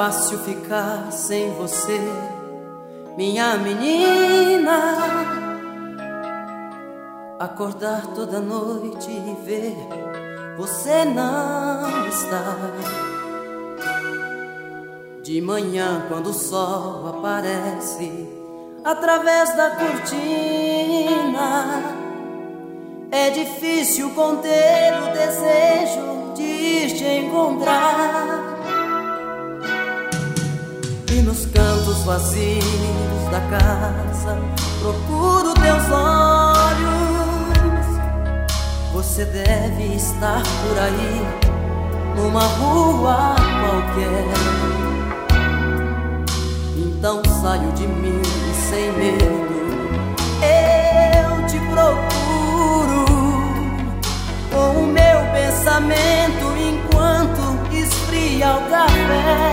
fácil ficar sem você, minha menina. Acordar toda noite e ver você não está. De manhã, quando o sol aparece através da cortina, é difícil conter o desejo de ir te encontrar. E nos cantos vazios da casa procuro teus olhos. Você deve estar por aí, numa rua qualquer. Então saio de mim sem medo. Eu te procuro com o meu pensamento enquanto esfria o café.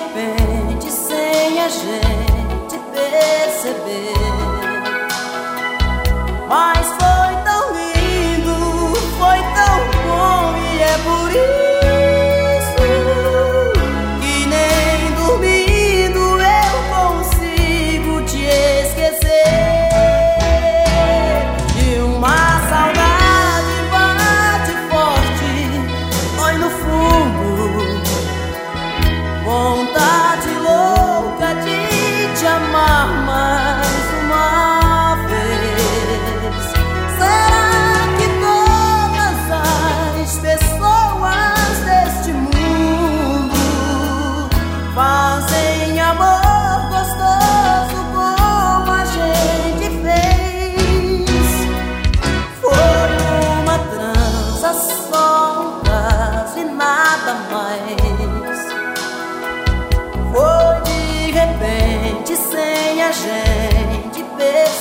Repente, sem a gente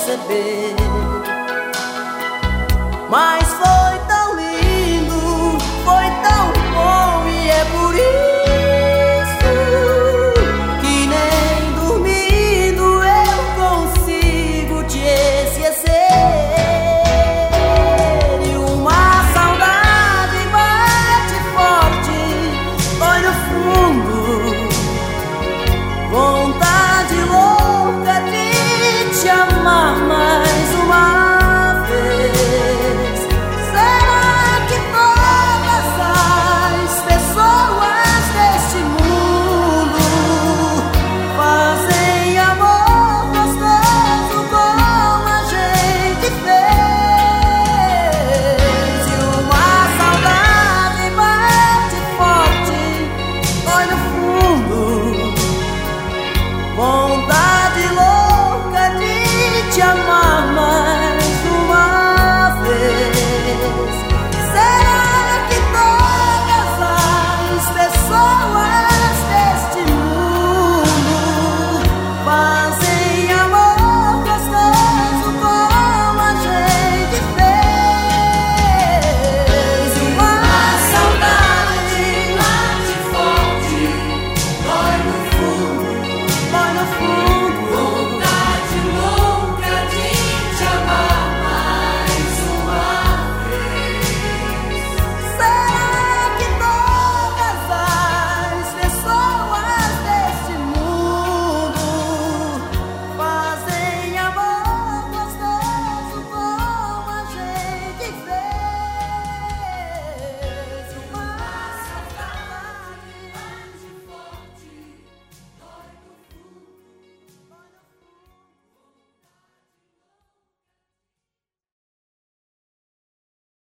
perceber. Mas foi